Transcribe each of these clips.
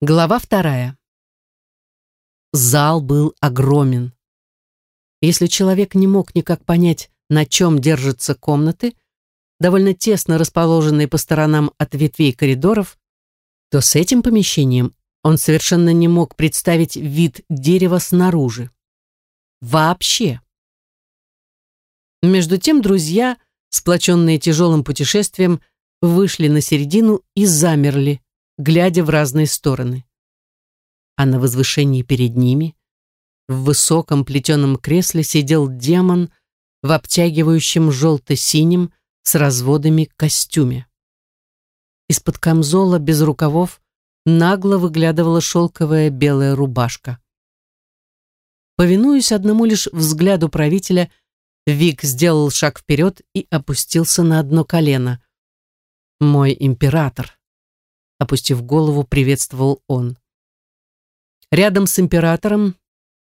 Глава вторая. Зал был огромен. Если человек не мог никак понять, на чем держатся комнаты, довольно тесно расположенные по сторонам от ветвей коридоров, то с этим помещением он совершенно не мог представить вид дерева снаружи. Вообще. Между тем друзья, сплоченные тяжелым путешествием, вышли на середину и замерли, глядя в разные стороны. А на возвышении перед ними, в высоком плетеном кресле, сидел демон в обтягивающем желто-синем с разводами костюме. Из-под камзола без рукавов нагло выглядывала шелковая белая рубашка. Повинуясь одному лишь взгляду правителя, Вик сделал шаг вперед и опустился на одно колено. «Мой император», опустив голову, приветствовал он. Рядом с императором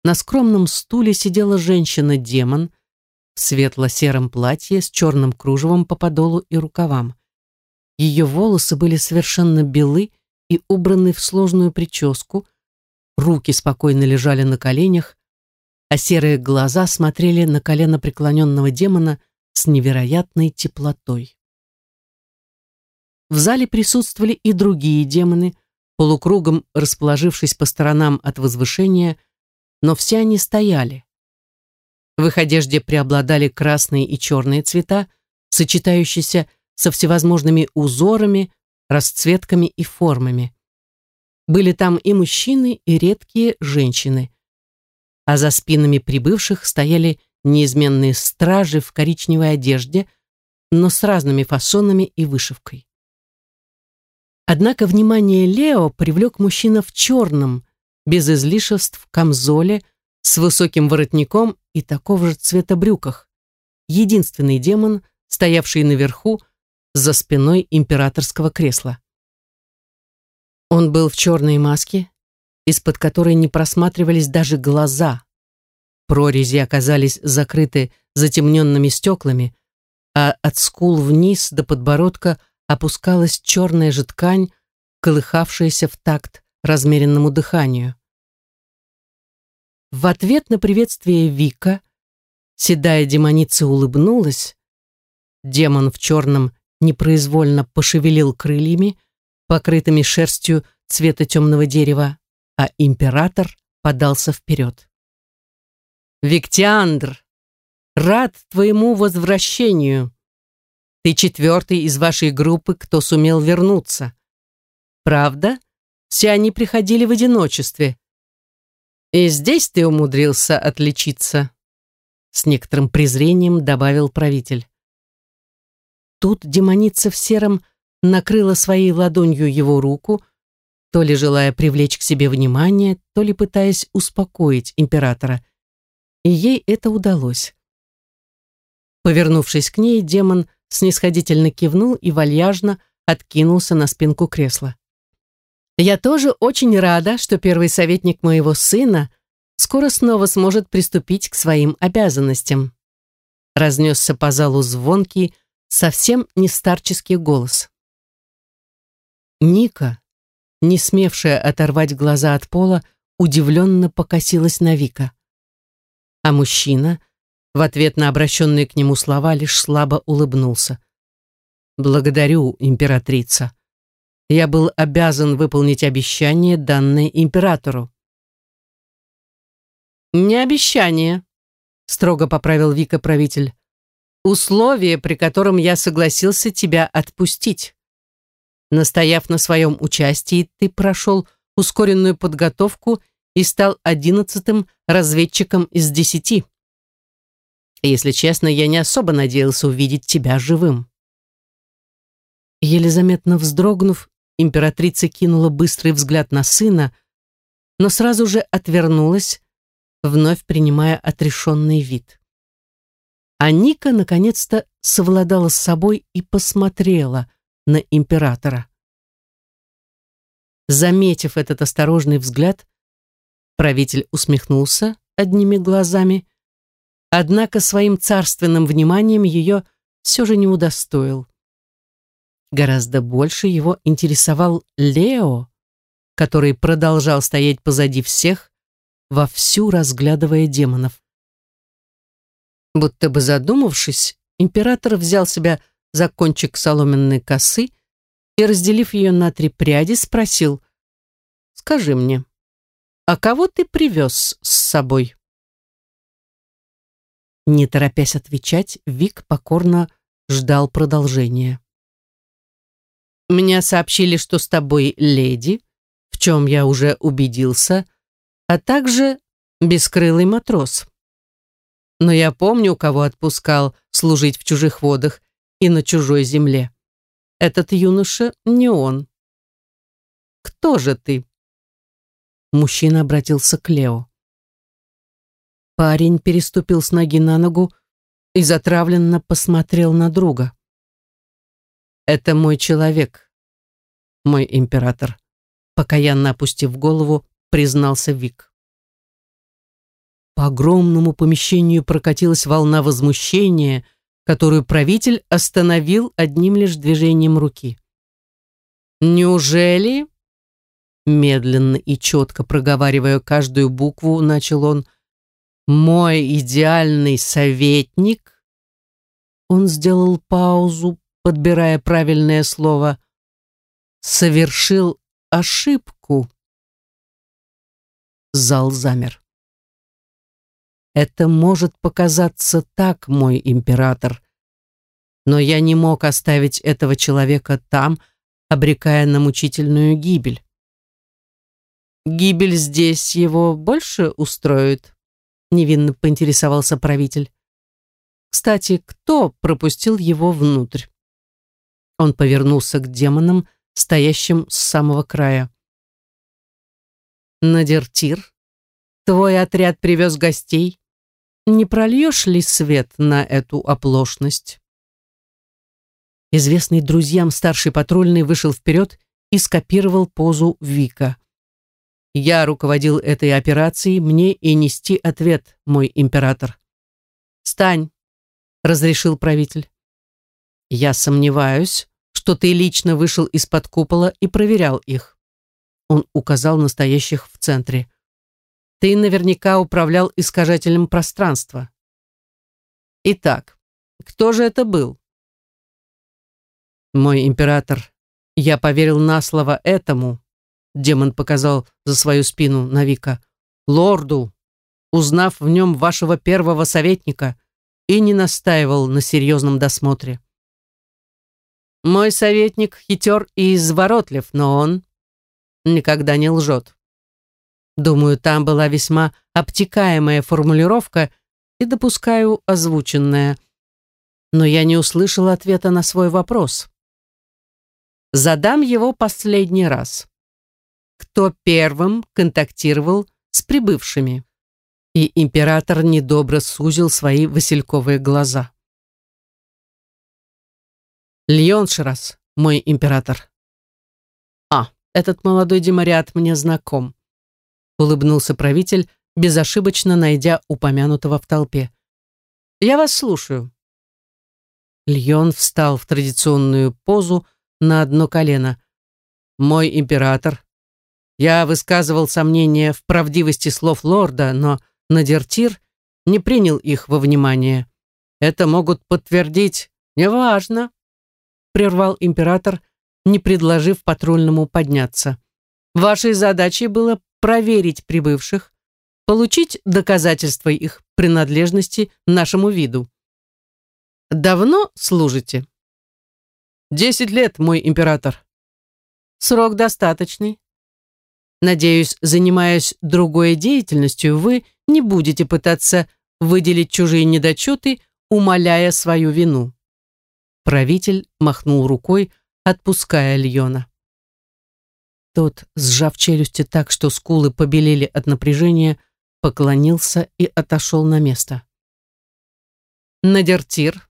на скромном стуле сидела женщина-демон в светло-сером платье с черным кружевом по подолу и рукавам. Ее волосы были совершенно белы и убраны в сложную прическу, руки спокойно лежали на коленях, а серые глаза смотрели на колено преклоненного демона с невероятной теплотой. В зале присутствовали и другие демоны, полукругом расположившись по сторонам от возвышения, но все они стояли. В их одежде преобладали красные и черные цвета, сочетающиеся со всевозможными узорами, расцветками и формами. Были там и мужчины, и редкие женщины. А за спинами прибывших стояли неизменные стражи в коричневой одежде, но с разными фасонами и вышивкой. Однако внимание Лео привлек мужчина в черном, без излишеств, камзоле, с высоким воротником и такого же цвета брюках. Единственный демон, стоявший наверху, за спиной императорского кресла. Он был в черной маске, из-под которой не просматривались даже глаза. Прорези оказались закрыты затемненными стеклами, а от скул вниз до подбородка – опускалась черная же ткань, колыхавшаяся в такт размеренному дыханию. В ответ на приветствие Вика седая демоница улыбнулась. Демон в черном непроизвольно пошевелил крыльями, покрытыми шерстью цвета темного дерева, а император подался вперед. «Виктиандр, рад твоему возвращению!» Ты четвертый из вашей группы, кто сумел вернуться. Правда? Все они приходили в одиночестве. И здесь ты умудрился отличиться. С некоторым презрением добавил правитель. Тут демоница в сером накрыла своей ладонью его руку, то ли желая привлечь к себе внимание, то ли пытаясь успокоить императора. И ей это удалось. Повернувшись к ней, демон снисходительно кивнул и вальяжно откинулся на спинку кресла. «Я тоже очень рада, что первый советник моего сына скоро снова сможет приступить к своим обязанностям», разнесся по залу звонкий, совсем не старческий голос. Ника, не смевшая оторвать глаза от пола, удивленно покосилась на Вика. А мужчина — в ответ на обращенные к нему слова лишь слабо улыбнулся. «Благодарю, императрица. Я был обязан выполнить обещание, данное императору». «Не обещание», — строго поправил Вика правитель. «Условие, при котором я согласился тебя отпустить. Настояв на своем участии, ты прошел ускоренную подготовку и стал одиннадцатым разведчиком из десяти. Если честно, я не особо надеялся увидеть тебя живым. Еле заметно вздрогнув, императрица кинула быстрый взгляд на сына, но сразу же отвернулась, вновь принимая отрешенный вид. А Ника наконец-то совладала с собой и посмотрела на императора. Заметив этот осторожный взгляд, правитель усмехнулся одними глазами однако своим царственным вниманием ее все же не удостоил. Гораздо больше его интересовал Лео, который продолжал стоять позади всех, вовсю разглядывая демонов. Будто бы задумавшись, император взял себя за кончик соломенной косы и, разделив ее на три пряди, спросил, «Скажи мне, а кого ты привез с собой?» Не торопясь отвечать, Вик покорно ждал продолжения. «Мне сообщили, что с тобой леди, в чем я уже убедился, а также бескрылый матрос. Но я помню, кого отпускал служить в чужих водах и на чужой земле. Этот юноша не он. Кто же ты?» Мужчина обратился к Лео. Парень переступил с ноги на ногу и затравленно посмотрел на друга. «Это мой человек, мой император», покаянно опустив голову, признался Вик. По огромному помещению прокатилась волна возмущения, которую правитель остановил одним лишь движением руки. «Неужели?» Медленно и четко проговаривая каждую букву, начал он «Мой идеальный советник?» Он сделал паузу, подбирая правильное слово. «Совершил ошибку». Зал замер. Это может показаться так, мой император. Но я не мог оставить этого человека там, обрекая на мучительную гибель. Гибель здесь его больше устроит? Невинно поинтересовался правитель. Кстати, кто пропустил его внутрь? Он повернулся к демонам, стоящим с самого края. Надертир, твой отряд привез гостей, не прольешь ли свет на эту оплошность? Известный друзьям старший патрульный вышел вперед и скопировал позу Вика. «Я руководил этой операцией, мне и нести ответ, мой император». «Стань», — разрешил правитель. «Я сомневаюсь, что ты лично вышел из-под купола и проверял их». Он указал настоящих в центре. Ты наверняка управлял искажателем пространства. Итак, кто же это был? Мой император, я поверил на слово этому, демон показал за свою спину Навика, лорду, узнав в нем вашего первого советника, и не настаивал на серьезном досмотре. Мой советник хитер и изворотлив, но он никогда не лжет. Думаю, там была весьма обтекаемая формулировка и допускаю озвученная. Но я не услышал ответа на свой вопрос. Задам его последний раз. Кто первым контактировал с прибывшими? И император недобро сузил свои васильковые глаза. Льонширас, мой император. А, этот молодой демариат мне знаком улыбнулся правитель, безошибочно найдя упомянутого в толпе. «Я вас слушаю». Льон встал в традиционную позу на одно колено. «Мой император, я высказывал сомнения в правдивости слов лорда, но Надертир не принял их во внимание. Это могут подтвердить. Неважно», — прервал император, не предложив патрульному подняться. «Вашей задачей было проверить прибывших, получить доказательства их принадлежности нашему виду. Давно служите? Десять лет, мой император. Срок достаточный. Надеюсь, занимаясь другой деятельностью, вы не будете пытаться выделить чужие недочеты, умаляя свою вину. Правитель махнул рукой, отпуская Льона. Тот, сжав челюсти так, что скулы побелели от напряжения, поклонился и отошел на место. «Надертир,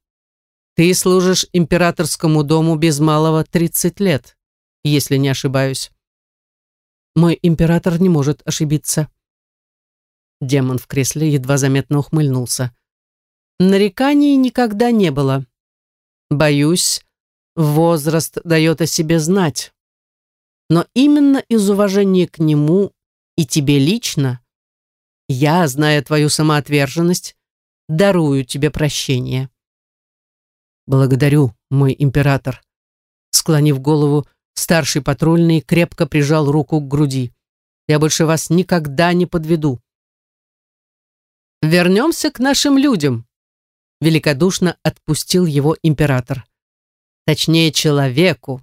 ты служишь императорскому дому без малого тридцать лет, если не ошибаюсь». «Мой император не может ошибиться». Демон в кресле едва заметно ухмыльнулся. «Нареканий никогда не было. Боюсь, возраст дает о себе знать. Но именно из уважения к нему и тебе лично я, зная твою самоотверженность, дарую тебе прощение. Благодарю, мой император. Склонив голову, старший патрульный крепко прижал руку к груди. Я больше вас никогда не подведу. Вернемся к нашим людям. Великодушно отпустил его император. Точнее, человеку.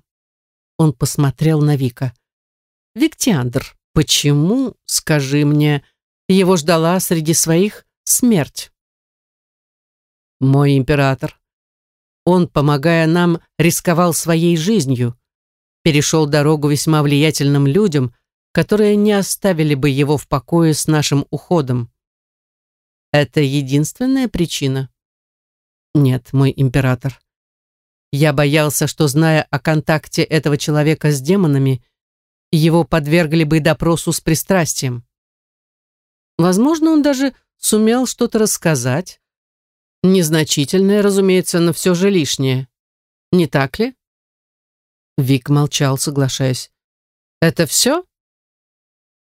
Он посмотрел на Вика. Виктиандр, почему, скажи мне, его ждала среди своих смерть? Мой император, он, помогая нам, рисковал своей жизнью, перешел дорогу весьма влиятельным людям, которые не оставили бы его в покое с нашим уходом. Это единственная причина? Нет, мой император. Я боялся, что, зная о контакте этого человека с демонами, его подвергли бы допросу с пристрастием. Возможно, он даже сумел что-то рассказать, Незначительное, разумеется, но все же лишнее. Не так ли? Вик молчал, соглашаясь. Это все?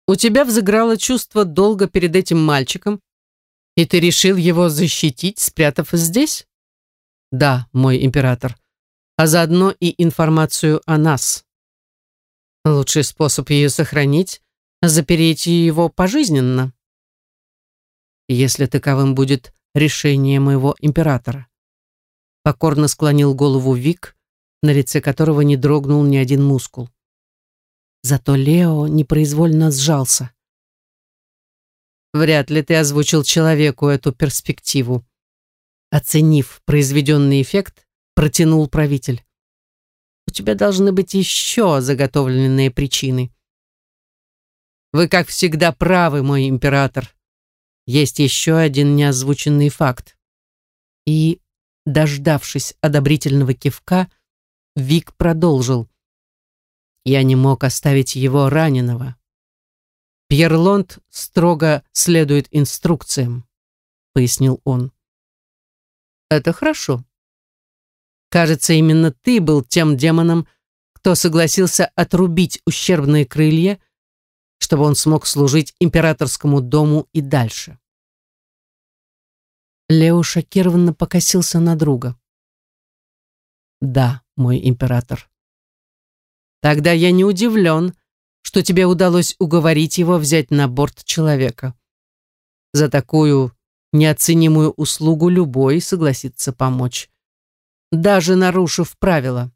У тебя взыграло чувство долга перед этим мальчиком, и ты решил его защитить, спрятав здесь? Да, мой император. А заодно и информацию о нас. Лучший способ ее сохранить — запереть его пожизненно. Если таковым будет решение моего императора. Покорно склонил голову Вик, на лице которого не дрогнул ни один мускул. Зато Лео непроизвольно сжался. Вряд ли ты озвучил человеку эту перспективу. Оценив произведенный эффект, протянул правитель. У тебя должны быть еще заготовленные причины. Вы, как всегда, правы, мой император, есть еще один неозвученный факт. И, дождавшись одобрительного кивка, Вик продолжил. Я не мог оставить его раненого. Пьерлонд строго следует инструкциям, пояснил он. Это хорошо. Кажется, именно ты был тем демоном, кто согласился отрубить ущербные крылья чтобы он смог служить императорскому дому и дальше. Лео шокированно покосился на друга. «Да, мой император. Тогда я не удивлен, что тебе удалось уговорить его взять на борт человека. За такую неоценимую услугу любой согласится помочь, даже нарушив правила.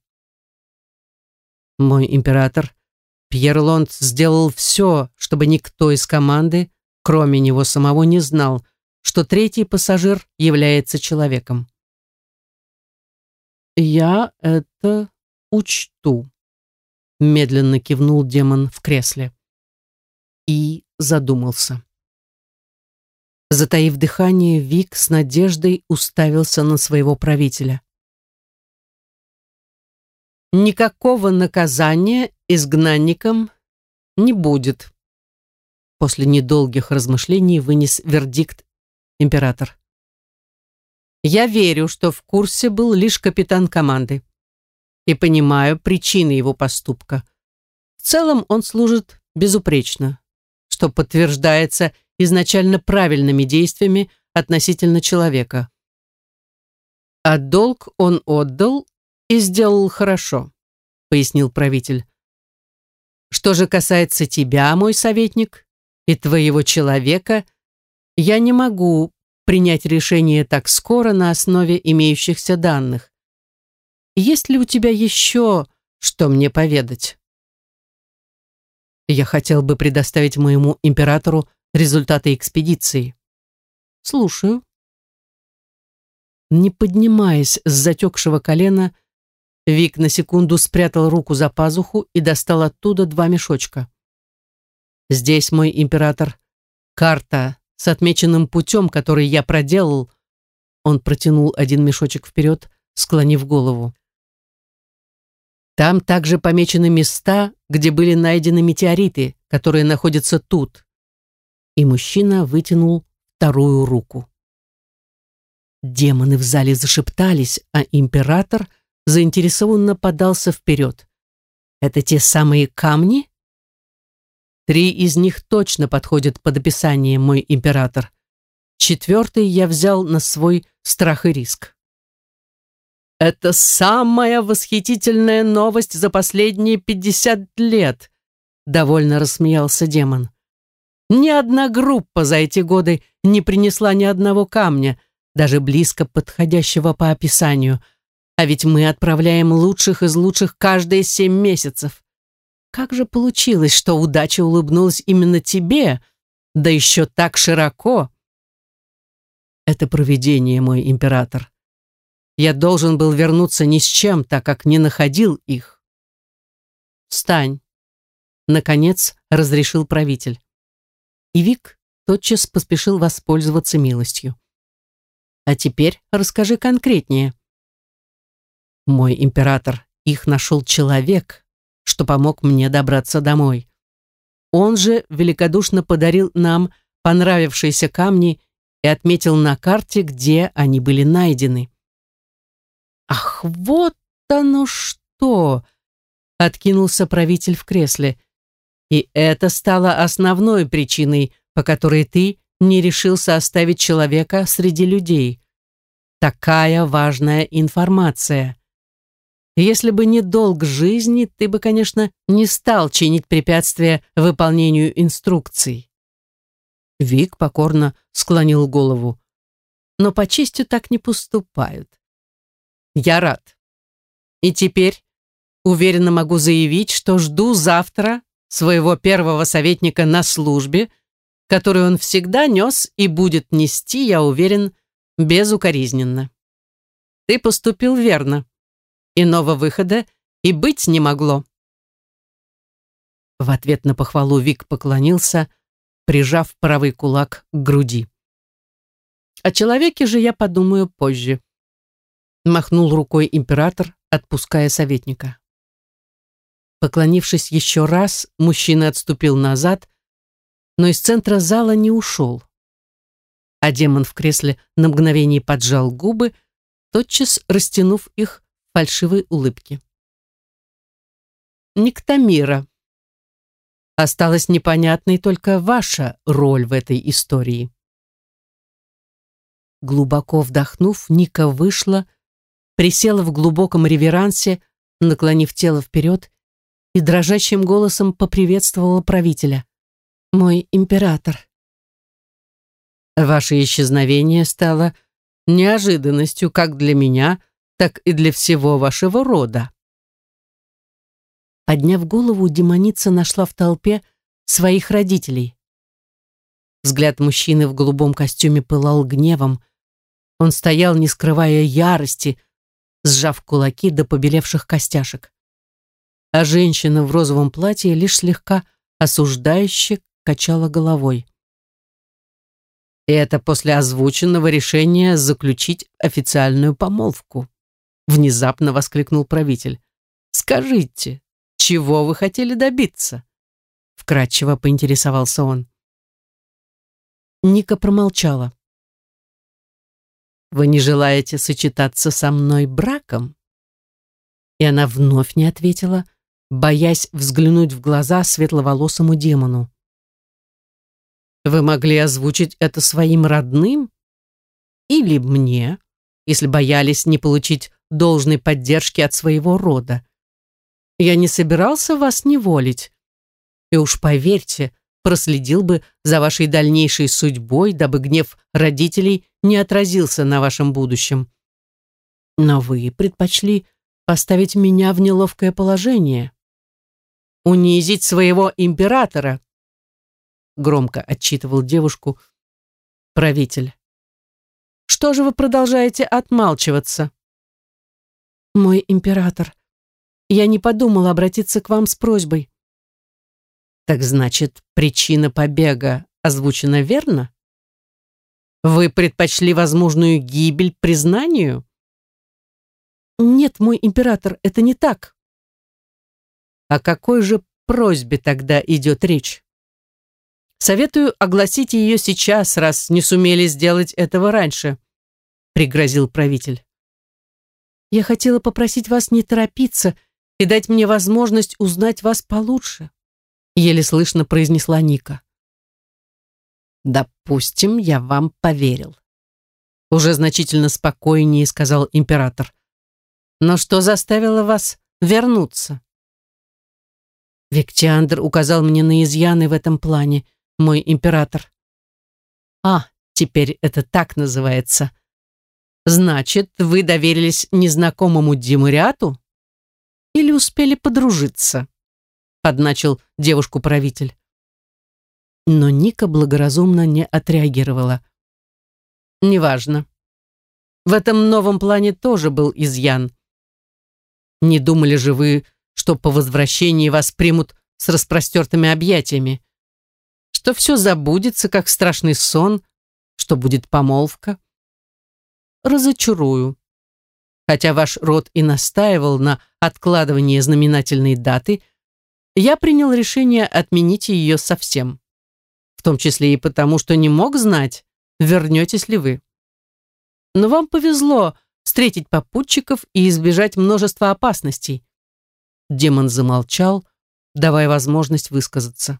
Мой император Пьер Лонд сделал все, чтобы никто из команды, кроме него самого, не знал, что третий пассажир является человеком. «Я это учту», — медленно кивнул демон в кресле. И задумался. Затаив дыхание, Вик с надеждой уставился на своего правителя. Никакого наказания изгнанникам не будет. После недолгих размышлений вынес вердикт император. Я верю, что в курсе был лишь капитан команды и понимаю причины его поступка. В целом он служит безупречно, что подтверждается изначально правильными действиями относительно человека. А долг он отдал и сделал хорошо, пояснил правитель. Что же касается тебя, мой советник, и твоего человека, я не могу принять решение так скоро на основе имеющихся данных. Есть ли у тебя еще что мне поведать? Я хотел бы предоставить моему императору результаты экспедиции. Слушаю. Не поднимаясь с затекшего колена, Вик на секунду спрятал руку за пазуху и достал оттуда два мешочка. «Здесь мой император. Карта с отмеченным путем, который я проделал». Он протянул один мешочек вперед, склонив голову. Там также помечены места, где были найдены метеориты, которые находятся тут. И мужчина вытянул вторую руку. Демоны в зале зашептались, а император — заинтересованно подался вперед. Это те самые камни? Три из них точно подходят под описание, мой император. Четвертый я взял на свой страх и риск. Это самая восхитительная новость за последние пятьдесят лет, довольно рассмеялся демон. Ни одна группа за эти годы не принесла ни одного камня, даже близко подходящего по описанию. А ведь мы отправляем лучших из лучших каждые семь месяцев. Как же получилось, что удача улыбнулась именно тебе, да еще так широко? Это провидение, мой император. Я должен был вернуться ни с чем, так как не находил их. Встань. Наконец разрешил правитель. И Вик тотчас поспешил воспользоваться милостью. А теперь расскажи конкретнее. Мой император, их нашел человек, что помог мне добраться домой. Он же великодушно подарил нам понравившиеся камни и отметил на карте, где они были найдены. «Ах, вот оно что!» — откинулся правитель в кресле. «И это стало основной причиной, по которой ты не решился оставить человека среди людей. Такая важная информация. Если бы не долг жизни, ты бы, конечно, не стал чинить препятствия выполнению инструкций. Вик покорно склонил голову. Но по честью так не поступают. Я рад. И теперь уверенно могу заявить, что жду завтра своего первого советника на службе, который он всегда нес и будет нести, я уверен, безукоризненно. Ты поступил верно. Иного выхода и быть не могло. В ответ на похвалу Вик поклонился, прижав правый кулак к груди. О человеке же я подумаю позже. Махнул рукой император, отпуская советника. Поклонившись еще раз, мужчина отступил назад, но из центра зала не ушел. А демон в кресле на мгновение поджал губы, тотчас растянув их фальшивой улыбки. Никтамира. Осталась непонятной только ваша роль в этой истории. Глубоко вдохнув, Ника вышла, присела в глубоком реверансе, наклонив тело вперед и дрожащим голосом поприветствовала правителя мой император. Ваше исчезновение стало неожиданностью как для меня, так и для всего вашего рода. Подняв голову, демоница нашла в толпе своих родителей. Взгляд мужчины в голубом костюме пылал гневом. Он стоял, не скрывая ярости, сжав кулаки до побелевших костяшек. А женщина в розовом платье лишь слегка осуждающе качала головой. И это после озвученного решения заключить официальную помолвку. Внезапно воскликнул правитель. Скажите, чего вы хотели добиться? Вкратчиво поинтересовался он. Ника промолчала. Вы не желаете сочетаться со мной браком? И она вновь не ответила, боясь взглянуть в глаза светловолосому демону. Вы могли озвучить это своим родным? Или мне, если боялись не получить должной поддержки от своего рода? Я не собирался вас неволить. И уж поверьте, проследил бы за вашей дальнейшей судьбой, дабы гнев родителей не отразился на вашем будущем. Но вы предпочли поставить меня в неловкое положение. Унизить своего императора, громко отчитывал девушку правитель. Что же вы продолжаете отмалчиваться? Мой император, я не подумала обратиться к вам с просьбой. Так значит, причина побега озвучена верно? Вы предпочли возможную гибель признанию? Нет, мой император, это не так. О какой же просьбе тогда идет речь? Советую огласить ее сейчас, раз не сумели сделать этого раньше», — пригрозил правитель. «Я хотела попросить вас не торопиться и дать мне возможность узнать вас получше», еле слышно произнесла Ника. «Допустим, я вам поверил», уже значительно спокойнее сказал император. «Но что заставило вас вернуться?» Виктиандр указал мне на изъяны в этом плане, мой император. «А, теперь это так называется. Значит, вы доверились незнакомому Димуриату? Или успели подружиться?» Подначил девушку правитель. Но Ника благоразумно не отреагировала. «Неважно. В этом новом плане тоже был изъян. Не думали же вы, что по возвращении вас примут с распростертыми объятиями? Что все забудется, как страшный сон, что будет помолвка? Разочарую. Хотя ваш род и настаивал на откладывании знаменательной даты, я принял решение отменить ее совсем. В том числе и потому, что не мог знать, вернетесь ли вы. Но вам повезло встретить попутчиков и избежать множества опасностей. Демон замолчал, давая возможность высказаться.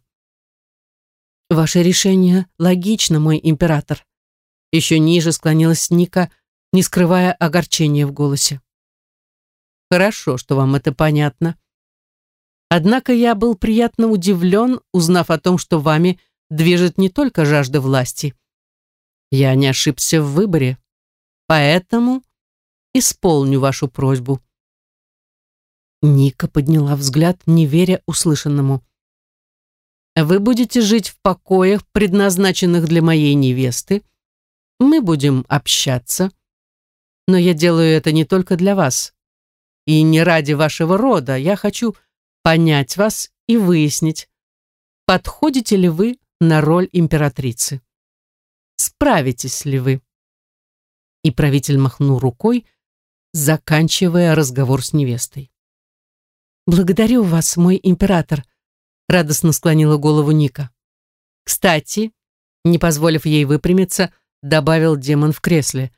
«Ваше решение логично, мой император». Еще ниже склонилась Ника, не скрывая огорчения в голосе. «Хорошо, что вам это понятно. Однако я был приятно удивлен, узнав о том, что вами движет не только жажда власти. Я не ошибся в выборе, поэтому исполню вашу просьбу». Ника подняла взгляд, не веря услышанному. Вы будете жить в покоях, предназначенных для моей невесты. Мы будем общаться. Но я делаю это не только для вас. И не ради вашего рода. Я хочу понять вас и выяснить, подходите ли вы на роль императрицы. Справитесь ли вы? И правитель махнул рукой, заканчивая разговор с невестой. «Благодарю вас, мой император», радостно склонила голову Ника. «Кстати», не позволив ей выпрямиться, добавил демон в кресле.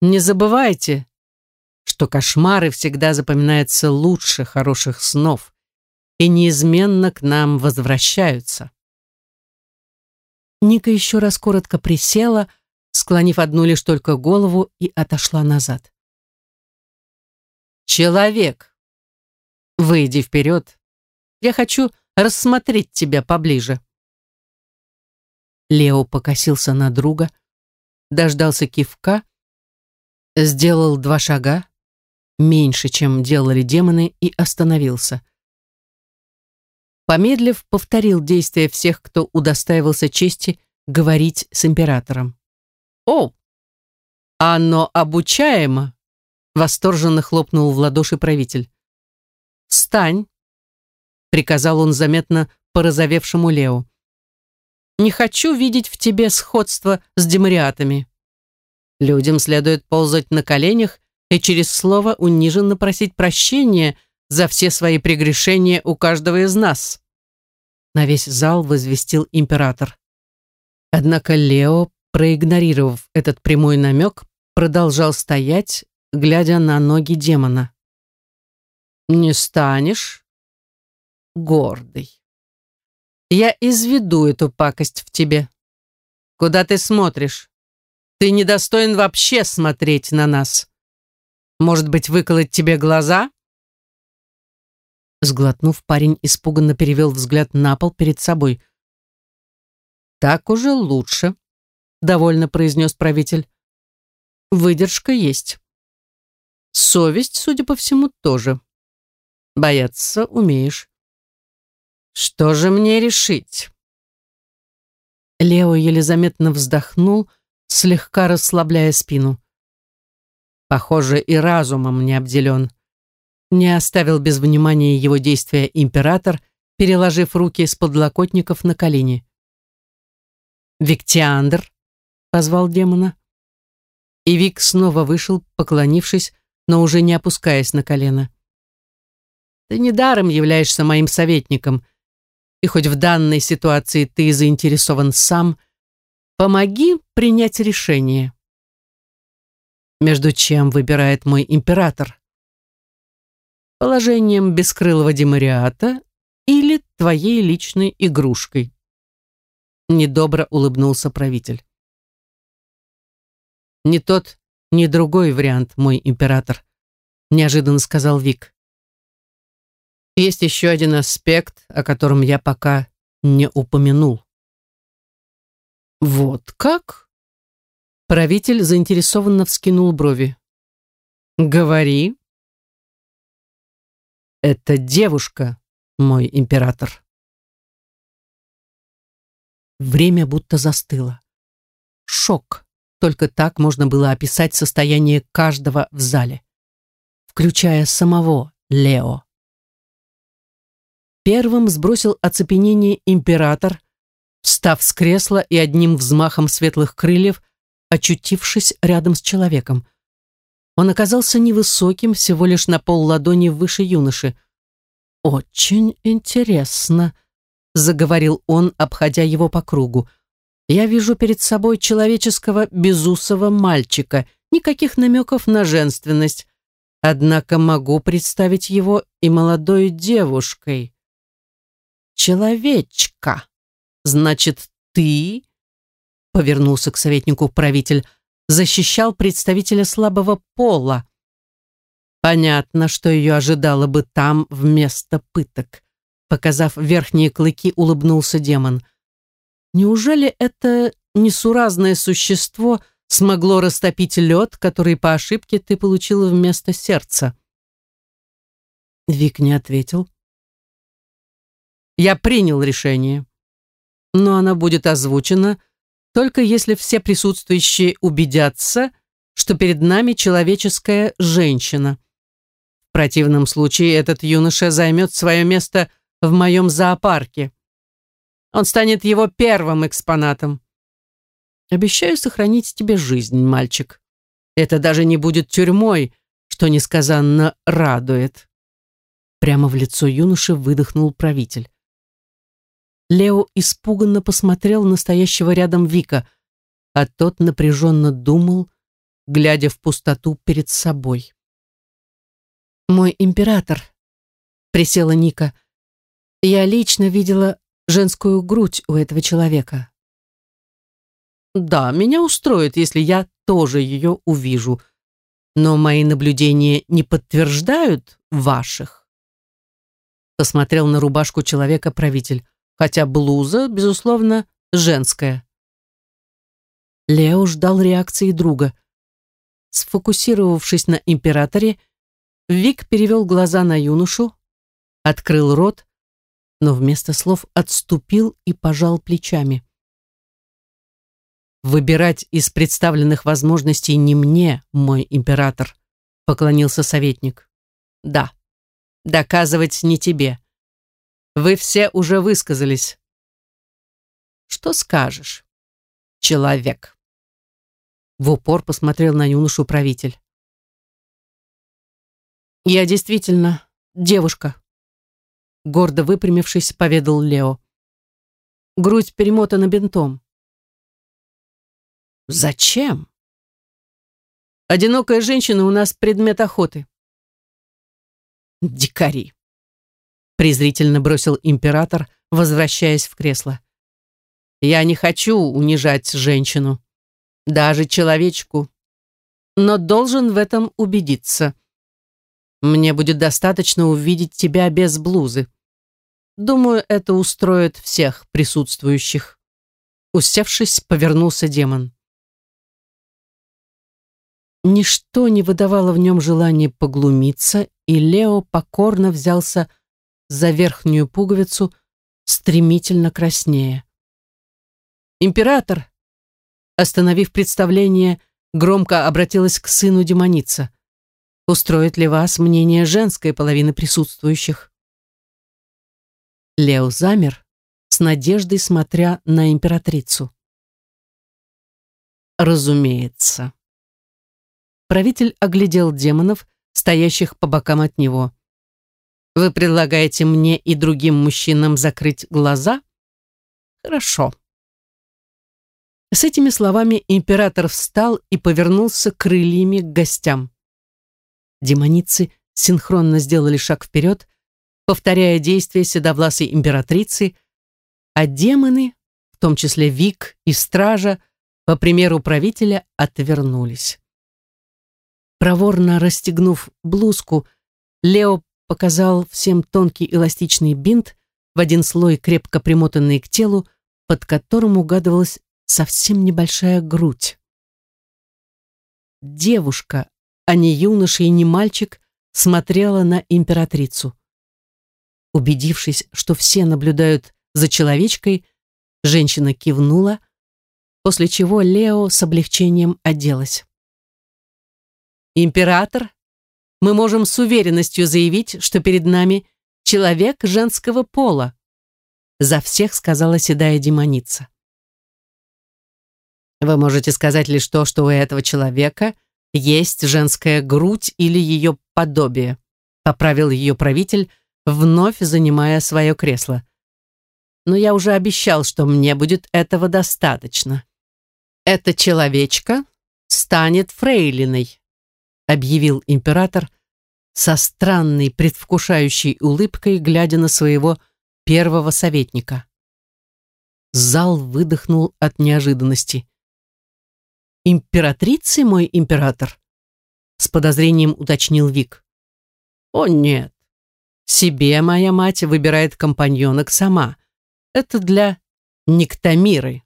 «Не забывайте, что кошмары всегда запоминаются лучше хороших снов и неизменно к нам возвращаются». Ника еще раз коротко присела, склонив одну лишь только голову и отошла назад. «Человек, выйди вперед. Я хочу рассмотреть тебя поближе. Лео покосился на друга, дождался кивка, сделал два шага, меньше, чем делали демоны, и остановился. Помедлив, повторил действия всех, кто удостаивался чести говорить с императором. «О, оно обучаемо!» Восторженно хлопнул в ладоши правитель. «Встань!» приказал он заметно порозовевшему Лео. «Не хочу видеть в тебе сходство с демариатами. Людям следует ползать на коленях и через слово униженно просить прощения за все свои прегрешения у каждого из нас», на весь зал возвестил император. Однако Лео, проигнорировав этот прямой намек, продолжал стоять, глядя на ноги демона. «Не станешь?» гордый. Я изведу эту пакость в тебе. Куда ты смотришь? Ты недостоин вообще смотреть на нас. Может быть, выколоть тебе глаза?» Сглотнув, парень испуганно перевел взгляд на пол перед собой. «Так уже лучше», — довольно произнес правитель. «Выдержка есть. Совесть, судя по всему, тоже. Бояться умеешь. Что же мне решить? Лео еле заметно вздохнул, слегка расслабляя спину. Похоже, и разумом не обделен. Не оставил без внимания его действия император, переложив руки с подлокотников на колени. «Виктиандр!» — позвал демона. И Вик снова вышел, поклонившись, но уже не опускаясь на колено. «Ты недаром являешься моим советником», и хоть в данной ситуации ты заинтересован сам, помоги принять решение. Между чем выбирает мой император? Положением бескрылого демариата или твоей личной игрушкой. Недобро улыбнулся правитель. Не тот, ни другой вариант, мой император, неожиданно сказал Вик. Есть еще один аспект, о котором я пока не упомянул. Вот как? Правитель заинтересованно вскинул брови. Говори. Это девушка, мой император. Время будто застыло. Шок. Только так можно было описать состояние каждого в зале, включая самого Лео. Первым сбросил оцепенение император, встав с кресла и одним взмахом светлых крыльев, очутившись рядом с человеком. Он оказался невысоким, всего лишь на пол ладони выше юноши. «Очень интересно», — заговорил он, обходя его по кругу. Я вижу перед собой человеческого безусого мальчика, никаких намеков на женственность. Однако могу представить его и молодой девушкой. Человечка, значит, ты, повернулся к советнику правитель, защищал представителя слабого пола. Понятно, что ее ожидало бы там вместо пыток. Показав верхние клыки, улыбнулся демон. Неужели это несуразное существо смогло растопить лед, который по ошибке ты получила вместо сердца? Вик не ответил. Я принял решение, но оно будет озвучено только если все присутствующие убедятся, что перед нами человеческая женщина. В противном случае этот юноша займет свое место в моем зоопарке. Он станет его первым экспонатом. Обещаю сохранить тебе жизнь, мальчик. Это даже не будет тюрьмой, что несказанно радует. Прямо в лицо юноши выдохнул правитель. Лео испуганно посмотрел на стоящего рядом Вика, а тот напряженно думал, глядя в пустоту перед собой. «Мой император», — присела Ника, — «я лично видела женскую грудь у этого человека. Да, меня устроит, если я тоже ее увижу, но мои наблюдения не подтверждают ваших. Посмотрел на рубашку человека правитель, хотя блуза, безусловно, женская. Лео ждал реакции друга. Сфокусировавшись на императоре, Вик перевел глаза на юношу, открыл рот, но вместо слов отступил и пожал плечами. «Выбирать из представленных возможностей не мне, мой император», поклонился советник. «Да, доказывать не тебе. Вы все уже высказались. Что скажешь, человек?» В упор посмотрел на юношу правитель. «Я действительно девушка», гордо выпрямившись, поведал Лео. Грудь перемотана бинтом. Зачем? Одинокая женщина у нас предмет охоты. Дикари. Презрительно бросил император, возвращаясь в кресло. Я не хочу унижать женщину, даже человечку, но должен в этом убедиться. Мне будет достаточно увидеть тебя без блузы. Думаю, это устроит всех присутствующих. Усевшись, повернулся демон. Ничто не выдавало в нем желания поглумиться, и Лео покорно взялся за верхнюю пуговицу, стремительно краснее. «Император!» Остановив представление, громко обратилась к сыну демоница. Устроит ли вас мнение женской половины присутствующих? Лео замер, с надеждой смотря на императрицу. Разумеется. Правитель оглядел демонов, стоящих по бокам от него. Вы предлагаете мне и другим мужчинам закрыть глаза? Хорошо. С этими словами император встал и повернулся крыльями к гостям демоницы синхронно сделали шаг вперед, повторяя действия седовласой императрицы, а демоны, в том числе Вик и Стража, по примеру правителя, отвернулись. Проворно расстегнув блузку, Лео показал всем тонкий эластичный бинт, в один слой крепко примотанный к телу, под которым угадывалась совсем небольшая грудь. Девушка, а не юноша и не мальчик, смотрела на императрицу. Убедившись, что все наблюдают за человечкой, женщина кивнула, после чего Лео с облегчением оделась. «Император, мы можем с уверенностью заявить, что перед нами человек женского пола», за всех сказала седая демоница. Вы можете сказать лишь то, что у этого человека есть женская грудь или ее подобие, поправил ее правитель, вновь занимая свое кресло. Но я уже обещал, что мне будет этого достаточно. Эта человечка станет фрейлиной, объявил император со странной предвкушающей улыбкой, глядя на своего первого советника. Зал выдохнул от неожиданности. «Императрицы, мой император?» С подозрением уточнил Вик. «О, нет. Себе моя мать выбирает компаньонок сама. Это для Никтамиры.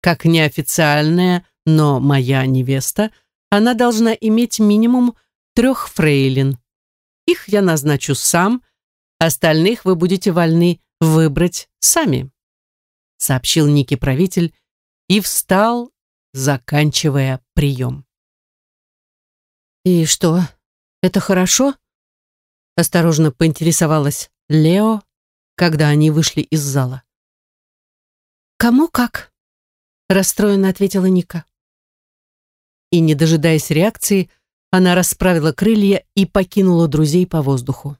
Как неофициальная, но моя невеста, она должна иметь минимум трех фрейлин. Их я назначу сам, остальных вы будете вольны выбрать сами», сообщил Ники правитель и встал, заканчивая прием. «И что, это хорошо?» Осторожно поинтересовалась Лео, когда они вышли из зала. «Кому как?» расстроенно ответила Ника. И, не дожидаясь реакции, она расправила крылья и покинула друзей по воздуху.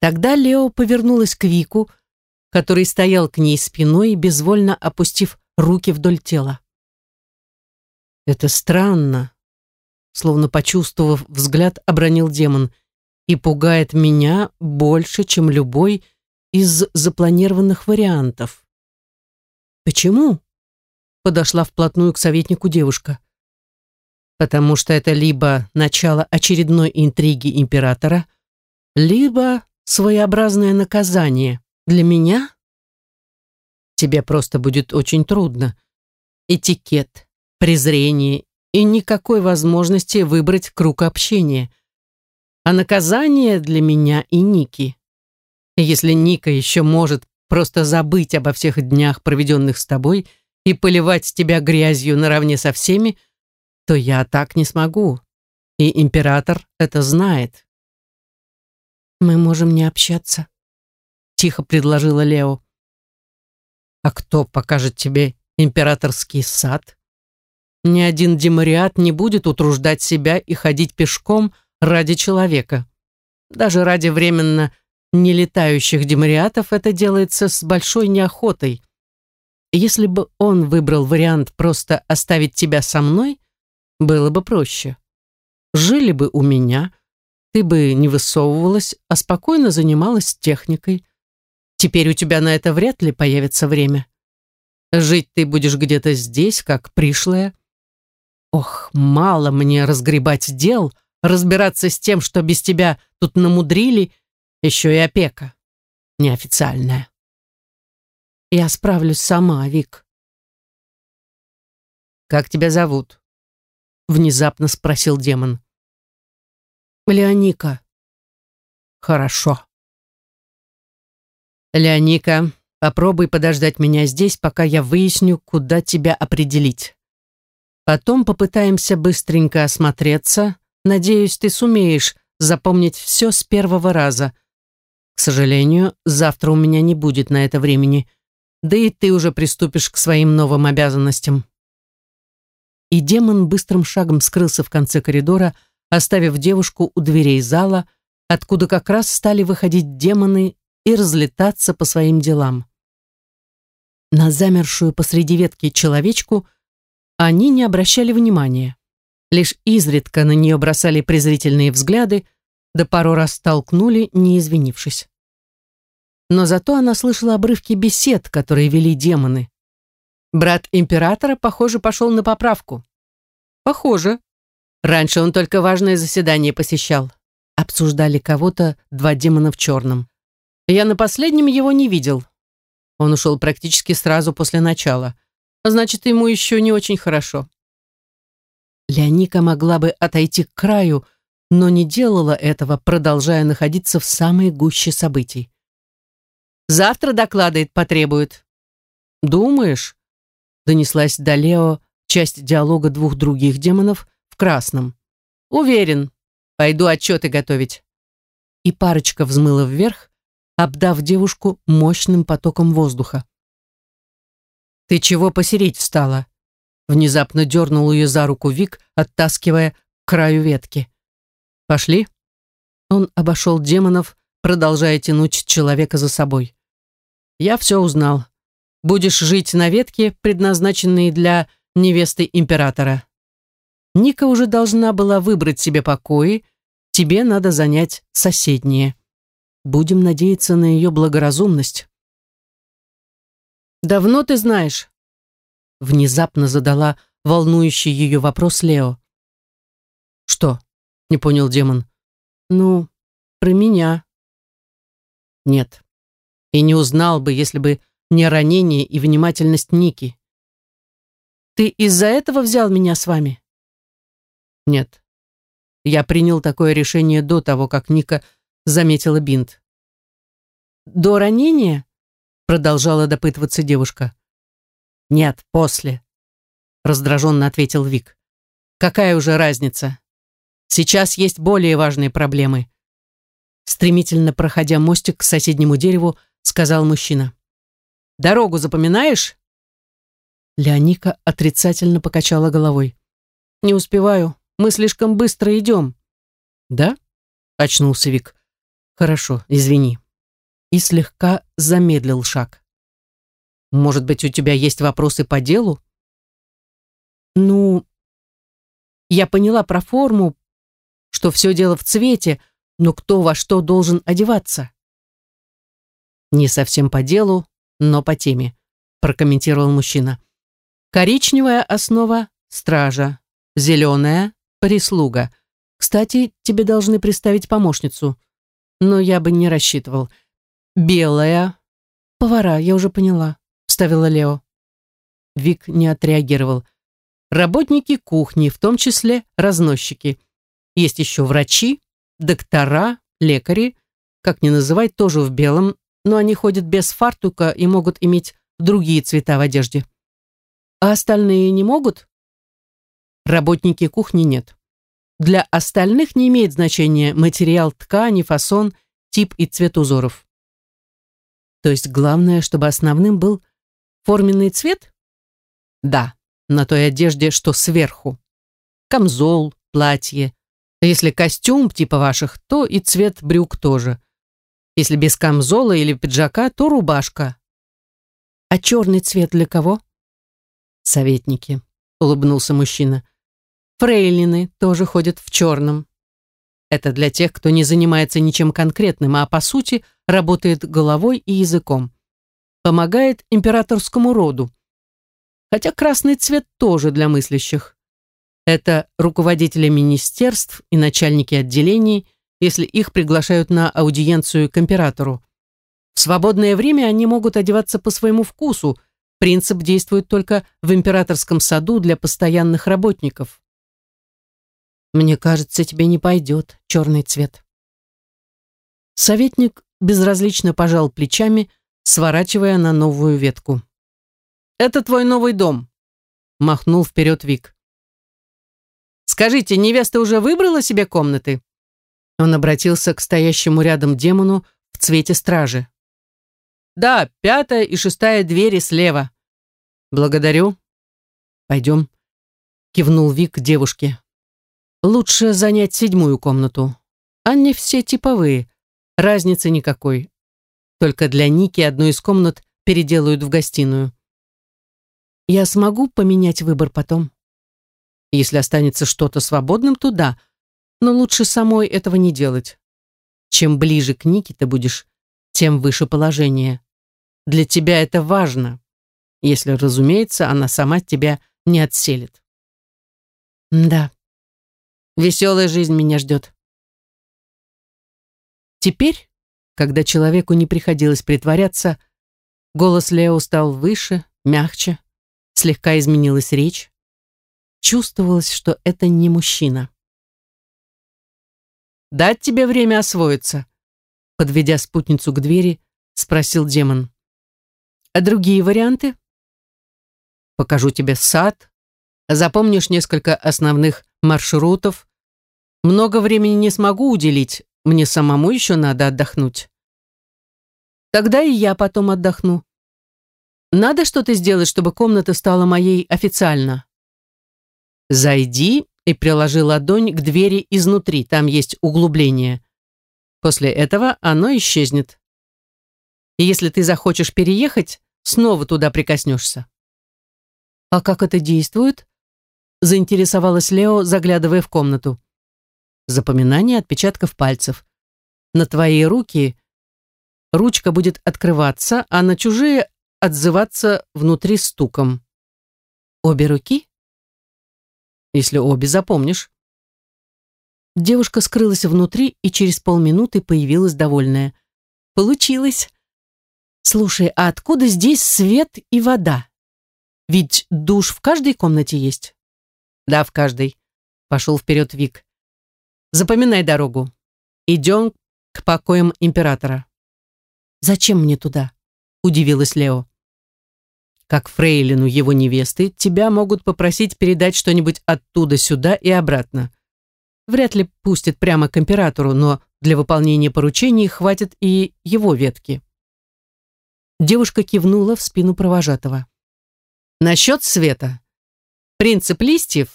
Тогда Лео повернулась к Вику, который стоял к ней спиной, безвольно опустив руки вдоль тела. «Это странно», словно почувствовав взгляд, обронил демон, и пугает меня больше, чем любой из запланированных вариантов. «Почему?» Подошла вплотную к советнику девушка. «Потому что это либо начало очередной интриги императора, либо своеобразное наказание для меня тебе просто будет очень трудно. Этикет, презрение и никакой возможности выбрать круг общения. А наказание для меня и Ники. Если Ника еще может просто забыть обо всех днях, проведенных с тобой, и поливать тебя грязью наравне со всеми, то я так не смогу. И император это знает. «Мы можем не общаться», — тихо предложила Лео. А кто покажет тебе императорский сад? Ни один демариат не будет утруждать себя и ходить пешком ради человека. Даже ради временно нелетающих демариатов это делается с большой неохотой. Если бы он выбрал вариант просто оставить тебя со мной, было бы проще. Жили бы у меня, ты бы не высовывалась, а спокойно занималась техникой. Теперь у тебя на это вряд ли появится время. Жить ты будешь где-то здесь, как пришлая. Ох, мало мне разгребать дел, разбираться с тем, что без тебя тут намудрили, еще и опека. Неофициальная. Я справлюсь сама, Вик. «Как тебя зовут?» Внезапно спросил демон. «Леоника». «Хорошо». «Леоника, попробуй подождать меня здесь, пока я выясню, куда тебя определить. Потом попытаемся быстренько осмотреться. Надеюсь, ты сумеешь запомнить все с первого раза. К сожалению, завтра у меня не будет на это времени, да и ты уже приступишь к своим новым обязанностям». И демон быстрым шагом скрылся в конце коридора, оставив девушку у дверей зала, откуда как раз стали выходить демоны и разлетаться по своим делам. На замершую посреди ветки человечку они не обращали внимания. Лишь изредка на нее бросали презрительные взгляды, да пару раз толкнули, не извинившись. Но зато она слышала обрывки бесед, которые вели демоны. Брат императора, похоже, пошел на поправку. Похоже. Раньше он только важное заседание посещал. Обсуждали кого-то два демона в черном. Я на последнем его не видел. Он ушел практически сразу после начала. Значит, ему еще не очень хорошо. Леоника могла бы отойти к краю, но не делала этого, продолжая находиться в самой гуще событий. «Завтра докладывает, потребует». «Думаешь?» — донеслась до Лео часть диалога двух других демонов в красном. «Уверен. Пойду отчеты готовить». И парочка взмыла вверх, обдав девушку мощным потоком воздуха. «Ты чего посереть встала?» Внезапно дернул ее за руку Вик, оттаскивая к краю ветки. «Пошли?» Он обошел демонов, продолжая тянуть человека за собой. «Я все узнал. Будешь жить на ветке, предназначенной для невесты императора. Ника уже должна была выбрать себе покои, тебе надо занять соседние. Будем надеяться на ее благоразумность». «Давно ты знаешь?» Внезапно задала волнующий ее вопрос Лео. «Что?» — не понял демон. «Ну, про меня». «Нет. И не узнал бы, если бы не ранение и внимательность Ники». «Ты из-за этого взял меня с вами?» «Нет. Я принял такое решение до того, как Ника заметила бинт». «До ранения?» — продолжала допытываться девушка. «Нет, после», — раздраженно ответил Вик. «Какая уже разница? Сейчас есть более важные проблемы». Стремительно проходя мостик к соседнему дереву, сказал мужчина. «Дорогу запоминаешь?» Леоника отрицательно покачала головой. «Не успеваю. Мы слишком быстро идем». «Да?» — очнулся Вик. «Хорошо, извини». И слегка замедлил шаг. Может быть, у тебя есть вопросы по делу? Ну, я поняла про форму, что все дело в цвете, но кто во что должен одеваться? Не совсем по делу, но по теме, прокомментировал мужчина. Коричневая основа – стража, зеленая – прислуга. Кстати, тебе должны представить помощницу, но я бы не рассчитывал. Белая – повара, я уже поняла вставила Лео. Вик не отреагировал. Работники кухни, в том числе разносчики. Есть еще врачи, доктора, лекари, как ни называть, тоже в белом, но они ходят без фартука и могут иметь другие цвета в одежде. А остальные не могут? Работники кухни нет. Для остальных не имеет значения материал ткани, фасон, тип и цвет узоров. То есть главное, чтобы основным был Форменный цвет? Да, на той одежде, что сверху. Камзол, платье. Если костюм типа ваших, то и цвет брюк тоже. Если без камзола или пиджака, то рубашка. А черный цвет для кого? Советники, улыбнулся мужчина. Фрейлины тоже ходят в черном. Это для тех, кто не занимается ничем конкретным, а по сути работает головой и языком помогает императорскому роду. Хотя красный цвет тоже для мыслящих. Это руководители министерств и начальники отделений, если их приглашают на аудиенцию к императору. В свободное время они могут одеваться по своему вкусу, принцип действует только в императорском саду для постоянных работников. Мне кажется, тебе не пойдет черный цвет. Советник безразлично пожал плечами, сворачивая на новую ветку. «Это твой новый дом», — махнул вперед Вик. «Скажите, невеста уже выбрала себе комнаты?» Он обратился к стоящему рядом демону в цвете стражи. «Да, пятая и шестая двери слева». «Благодарю». «Пойдем», — кивнул Вик девушке. «Лучше занять седьмую комнату. Они все типовые, разницы никакой. Только для Ники одну из комнат переделают в гостиную. Я смогу поменять выбор потом? Если останется что-то свободным, то да, но лучше самой этого не делать. Чем ближе к Нике ты будешь, тем выше положение. Для тебя это важно, если, разумеется, она сама тебя не отселит. Да, веселая жизнь меня ждет. Теперь, когда человеку не приходилось притворяться, голос Лео стал выше, мягче, слегка изменилась речь. Чувствовалось, что это не мужчина. «Дать тебе время освоиться?» Подведя спутницу к двери, спросил демон. «А другие варианты?» «Покажу тебе сад, запомнишь несколько основных маршрутов. Много времени не смогу уделить, мне самому еще надо отдохнуть. Тогда и я потом отдохну. Надо что-то сделать, чтобы комната стала моей официально. Зайди и приложи ладонь к двери изнутри, там есть углубление. После этого оно исчезнет. И если ты захочешь переехать, снова туда прикоснешься. А как это действует? Заинтересовалась Лео, заглядывая в комнату запоминание отпечатков пальцев. На твои руки ручка будет открываться, а на чужие отзываться внутри стуком. Обе руки? Если обе запомнишь. Девушка скрылась внутри и через полминуты появилась довольная. Получилось. Слушай, а откуда здесь свет и вода? Ведь душ в каждой комнате есть? Да, в каждой. Пошел вперед Вик. Запоминай дорогу. Идем к покоям императора. Зачем мне туда? Удивилась Лео. Как фрейлину его невесты, тебя могут попросить передать что-нибудь оттуда сюда и обратно. Вряд ли пустят прямо к императору, но для выполнения поручений хватит и его ветки. Девушка кивнула в спину провожатого. Насчет света. Принцип листьев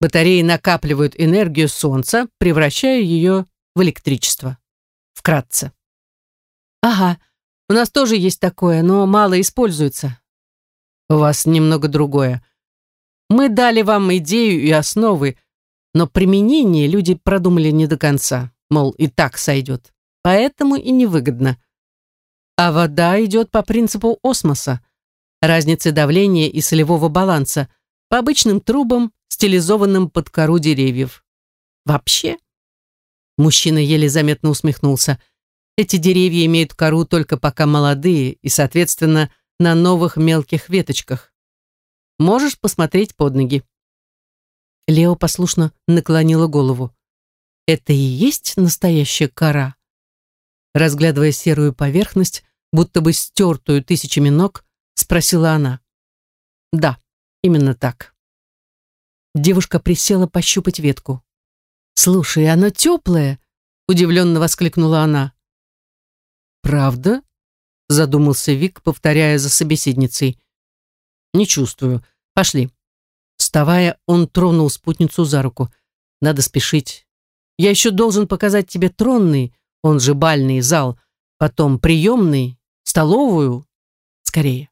Батареи накапливают энергию Солнца, превращая ее в электричество. Вкратце. Ага, у нас тоже есть такое, но мало используется. У вас немного другое. Мы дали вам идею и основы, но применение люди продумали не до конца. Мол, и так сойдет. Поэтому и невыгодно. А вода идет по принципу осмоса. Разницы давления и солевого баланса. По обычным трубам стилизованным под кору деревьев. Вообще? Мужчина еле заметно усмехнулся. Эти деревья имеют кору только пока молодые и, соответственно, на новых мелких веточках. Можешь посмотреть под ноги. Лео послушно наклонила голову. Это и есть настоящая кора? Разглядывая серую поверхность, будто бы стертую тысячами ног, спросила она. Да, именно так. Девушка присела пощупать ветку. «Слушай, оно теплое!» — удивленно воскликнула она. «Правда?» — задумался Вик, повторяя за собеседницей. «Не чувствую. Пошли». Вставая, он тронул спутницу за руку. «Надо спешить. Я еще должен показать тебе тронный, он же бальный зал, потом приемный, столовую. Скорее».